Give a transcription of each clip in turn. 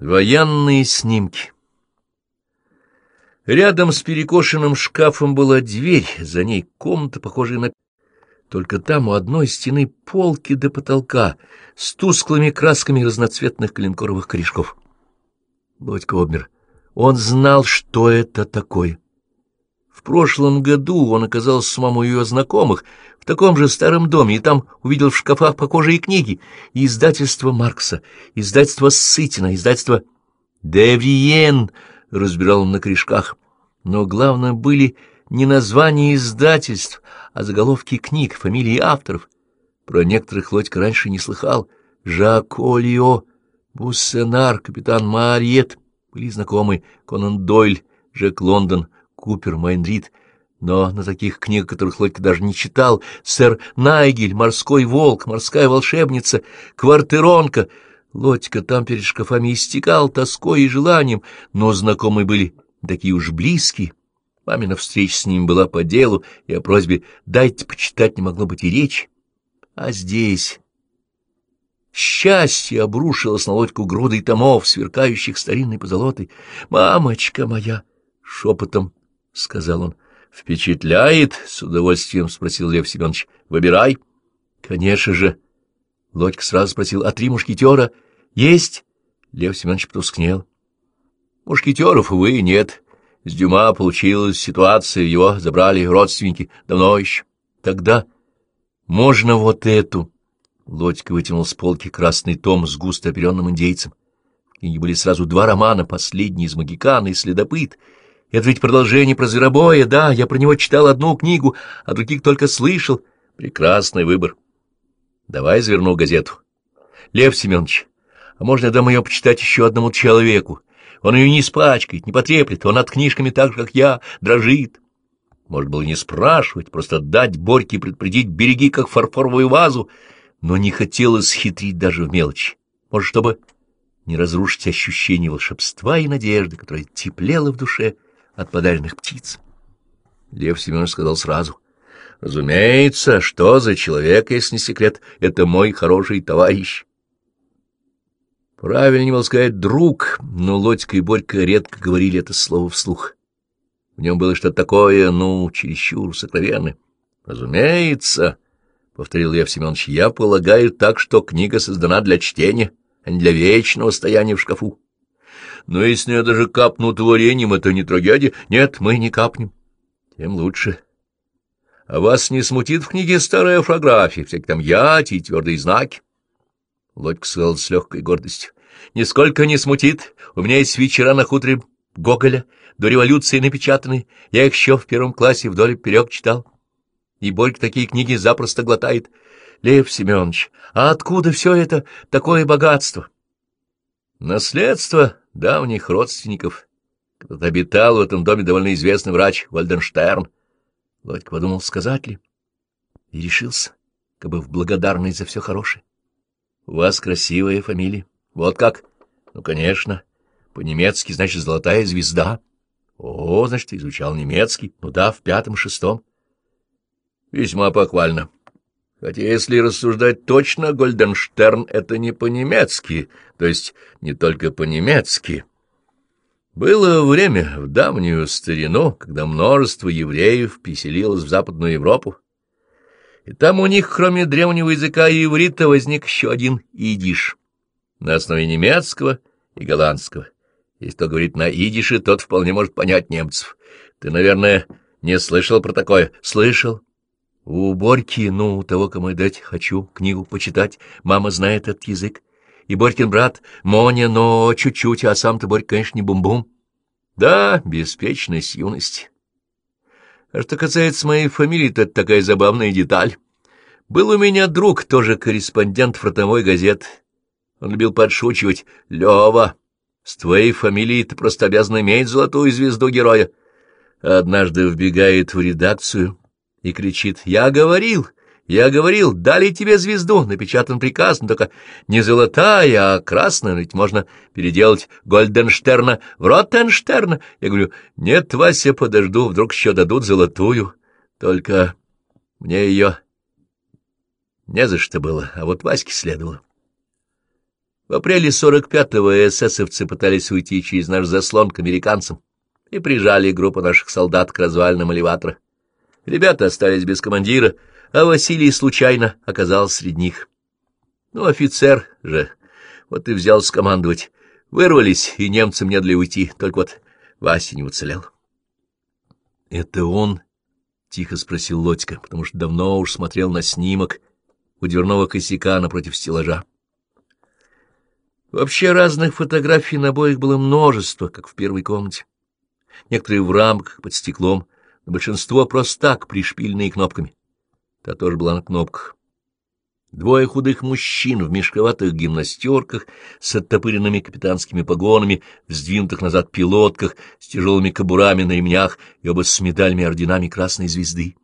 Военные снимки Рядом с перекошенным шкафом была дверь, за ней комната, похожая на... Только там у одной стены полки до потолка с тусклыми красками разноцветных коленкоровых корешков. Бодька обмер. Он знал, что это такое. В прошлом году он оказался с мамой ее знакомых в таком же старом доме, и там увидел в шкафах похожие книги. И издательство Маркса, издательство Сытина, издательство Девриен, разбирал он на корешках. Но главное были не названия издательств, а заголовки книг, фамилии авторов. Про некоторых Лодька раньше не слыхал. Жак Олио, Буссенар, капитан Мариет были знакомы Конан Дойль, Джек Лондон, Купер, Майнрид, но на таких книгах, которых Лодька даже не читал, сэр Найгель, морской волк, морская волшебница, квартиронка, Лодька там перед шкафами истекал тоской и желанием, но знакомые были такие уж близкие. Мамина встреча с ним была по делу, и о просьбе «дайте почитать» не могло быть и речи. А здесь... Счастье обрушилось на лодьку грудой томов, сверкающих старинной позолотой. «Мамочка моя!» — шепотом — сказал он. — Впечатляет? — с удовольствием спросил Лев Семенович. — Выбирай. — Конечно же. Лодька сразу спросил. — А три мушкетера есть? Лев Семенович потускнел. — Мушкетеров, увы, нет. С Дюма получилась ситуация, его забрали родственники давно еще. Тогда можно вот эту. Лодька вытянул с полки красный том с густо оперенным индейцем. В книге были сразу два романа, последний из «Магикана» и «Следопыт». Это ведь продолжение про зверобоя, да, я про него читал одну книгу, а других только слышал. Прекрасный выбор. Давай заверну газету. Лев Семенович, а можно я дам ее почитать еще одному человеку? Он ее не испачкает, не потреплет, он над книжками так же, как я, дрожит. Может было не спрашивать, просто дать Борьке предупредить береги, как фарфоровую вазу, но не хотелось хитрить даже в мелочи. Может, чтобы не разрушить ощущение волшебства и надежды, которая теплела в душе, — от подаренных птиц. Лев Семенович сказал сразу. — Разумеется, что за человек, если не секрет, это мой хороший товарищ. Правильно было сказать «друг», но Лодька и Борька редко говорили это слово вслух. В нем было что-то такое, ну, чересчур сокровенное. — Разумеется, — повторил Лев Семенович, — я полагаю так, что книга создана для чтения, а не для вечного стояния в шкафу. Но если я даже капну творением, это не трагедия. Нет, мы не капнем. Тем лучше. А вас не смутит в книге старая фотография, всякие там яти и твердые знаки? Лодька сказал с легкой гордостью. Нисколько не смутит. У меня есть вечера на хуторе Гоголя, до революции напечатанные. Я их еще в первом классе вдоль и вперед читал. И Борька такие книги запросто глотает. Лев Семенович, а откуда все это такое богатство? Наследство давних родственников. Когда-то обитал в этом доме довольно известный врач Вальденштерн. Лодька подумал, сказать ли, и решился, как бы в благодарность за все хорошее. — У вас красивая фамилия. Вот как? — Ну, конечно. По-немецки, значит, золотая звезда. — О, значит, изучал немецкий. Ну да, в пятом-шестом. — Весьма похвально. Хотя, если рассуждать точно, Гольденштерн — это не по-немецки, то есть не только по-немецки. Было время, в давнюю старину, когда множество евреев переселилось в Западную Европу, и там у них, кроме древнего языка иврита, возник еще один идиш на основе немецкого и голландского. Если кто говорит на идише, тот вполне может понять немцев. Ты, наверное, не слышал про такое? Слышал. У Борьки, ну, у того, кому я дать хочу книгу почитать, мама знает этот язык. И Борькин брат Моня, но чуть-чуть, а сам-то Борька, конечно, не бум-бум. Да, беспечность юности. А что касается моей фамилии, то это такая забавная деталь. Был у меня друг, тоже корреспондент фронтовой газеты. Он любил подшучивать. Лева, с твоей фамилией ты просто обязан иметь золотую звезду героя. Однажды вбегает в редакцию и кричит «Я говорил! Я говорил, дали тебе звезду, напечатан приказ, но только не золотая, а красная, ведь можно переделать Гольденштерна в Ротенштерна. Я говорю, нет, Вася, подожду, вдруг еще дадут золотую. Только мне ее не за что было, а вот Ваське следовало. В апреле 45-го эсэсовцы пытались уйти через наш заслон к американцам и прижали группу наших солдат к развалинам элеватора. Ребята остались без командира, а Василий случайно оказался среди них. Ну, офицер же, вот и взял скомандовать. Вырвались, и немцам не для уйти, только вот Вася не уцелел. — Это он? — тихо спросил Лодька, потому что давно уж смотрел на снимок у дверного косяка напротив стеллажа. Вообще разных фотографий на обоих было множество, как в первой комнате. Некоторые в рамках, под стеклом, большинство просто так, пришпильные кнопками. Та тоже была на кнопках. Двое худых мужчин в мешковатых гимнастерках с оттопыренными капитанскими погонами, в сдвинутых назад пилотках, с тяжелыми кобурами на ремнях и оба с медалями и орденами Красной Звезды.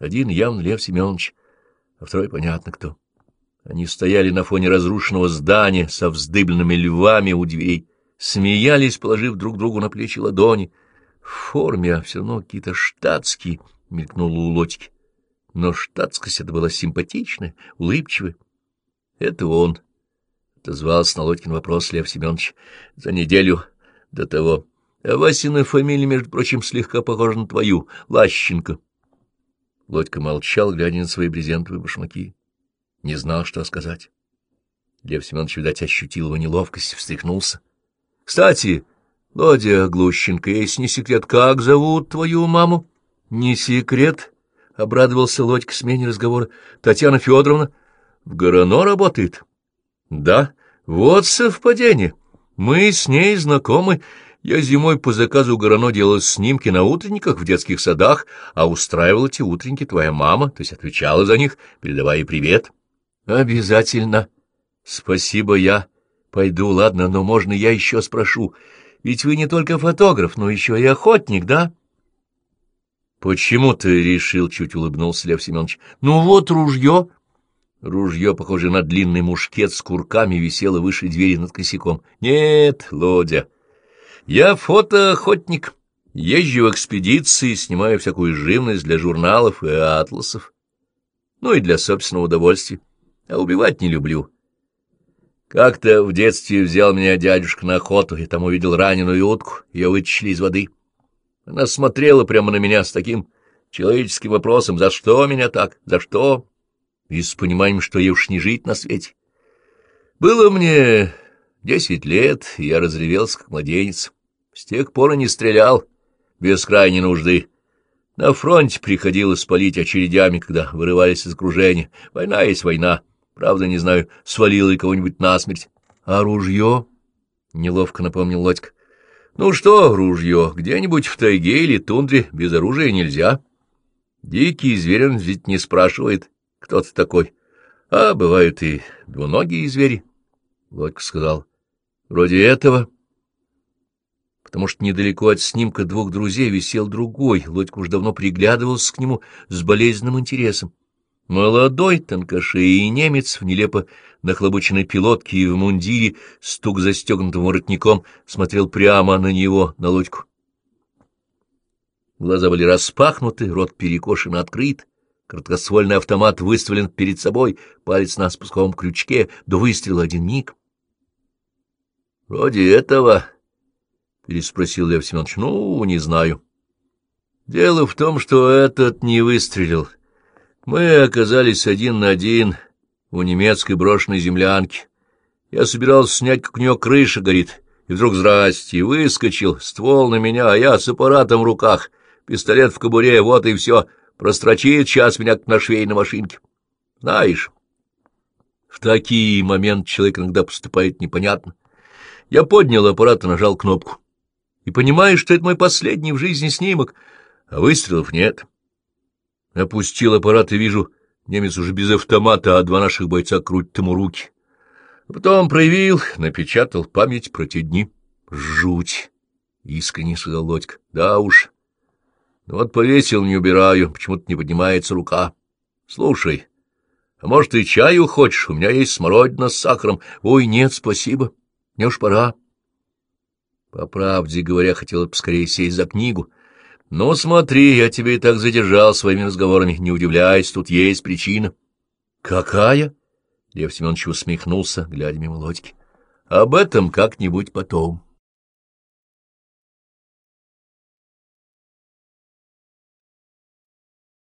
Один явно Лев Семенович, а второй понятно кто. Они стояли на фоне разрушенного здания со вздыбленными львами у дверей, смеялись, положив друг другу на плечи ладони. В форме, а все равно какие-то штатские, — мелькнуло у Лотики но штатскость это была симпатичная, улыбчивая. — Это он, — отозвался на Лодькин вопрос Лев Семенович, — за неделю до того. А Васина фамилия, между прочим, слегка похожа на твою, Лащенко. Лодька молчал, глядя на свои брезентовые башмаки. Не знал, что сказать. Лев Семенович, видать, ощутил его неловкость, встряхнулся. — Кстати, Лодя Глущенко, если не секрет, как зовут твою маму? — Не секрет, — обрадовался Лодька смене разговора. — Татьяна Федоровна в Горано работает? — Да, вот совпадение. Мы с ней знакомы. Я зимой по заказу Горано делал снимки на утренниках в детских садах, а устраивала эти утренники твоя мама, то есть отвечала за них, передавая привет. — Обязательно. — Спасибо, я пойду, ладно, но можно я еще спрошу? Ведь вы не только фотограф, но еще и охотник, да? —— Почему ты решил? — чуть улыбнулся Лев Семенович. — Ну вот ружье. Ружье, похоже на длинный мушкет с курками, висело выше двери над косяком. — Нет, Лодя, я фотоохотник. Езжу в экспедиции, снимаю всякую живность для журналов и атласов. Ну и для собственного удовольствия. А убивать не люблю. Как-то в детстве взял меня дядюшка на охоту, и там увидел раненую утку, ее вытащили из воды. — она смотрела прямо на меня с таким человеческим вопросом, за что меня так, за что, и с пониманием, что ей уж не жить на свете. Было мне десять лет, и я разревелся, как младенец. С тех пор и не стрелял, без крайней нужды. На фронте приходилось палить очередями, когда вырывались из окружения. Война есть война. Правда, не знаю, свалил ли кого-нибудь насмерть. — А ружье? — неловко напомнил Лодька. Ну что, ружье, где-нибудь в тайге или тундре без оружия нельзя. Дикий зверь он ведь не спрашивает, кто ты такой. А бывают и двуногие звери, — Лодька сказал. Вроде этого. Потому что недалеко от снимка двух друзей висел другой. Лодька уж давно приглядывался к нему с болезненным интересом. Молодой, тонкошеый немец в нелепо нахлобученной пилотке и в мундире, стук застегнутым воротником, смотрел прямо на него, на лодьку. Глаза были распахнуты, рот перекошен открыт, краткосвольный автомат выставлен перед собой, палец на спусковом крючке, до выстрела один миг. — Вроде этого, — переспросил Лев Семенович, — ну, не знаю. Дело в том, что этот не выстрелил. — мы оказались один на один у немецкой брошенной землянки. Я собирался снять, как у нее крыша горит, и вдруг здрасте, выскочил, ствол на меня, а я с аппаратом в руках, пистолет в кобуре, вот и все, прострочит сейчас меня на швейной машинке. Знаешь, в такие моменты человек иногда поступает непонятно. Я поднял аппарат и нажал кнопку. И понимаю, что это мой последний в жизни снимок, а выстрелов нет. Опустил аппарат и вижу, немец уже без автомата, а два наших бойца крутят ему руки. потом проявил, напечатал память про те дни. Жуть! — искренне сказал Лодька. — Да уж. Ну вот повесил, не убираю, почему-то не поднимается рука. Слушай, а может, ты чаю хочешь? У меня есть смородина с сахаром. Ой, нет, спасибо. Мне уж пора. По правде говоря, хотела поскорее сесть за книгу, — Ну, смотри, я тебе и так задержал своими разговорами. Не удивляйся, тут есть причина. — Какая? — Лев Семенович усмехнулся, глядя мимо лодки. — Об этом как-нибудь потом.